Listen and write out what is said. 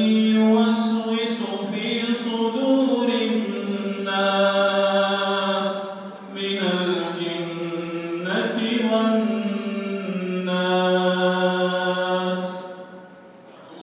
من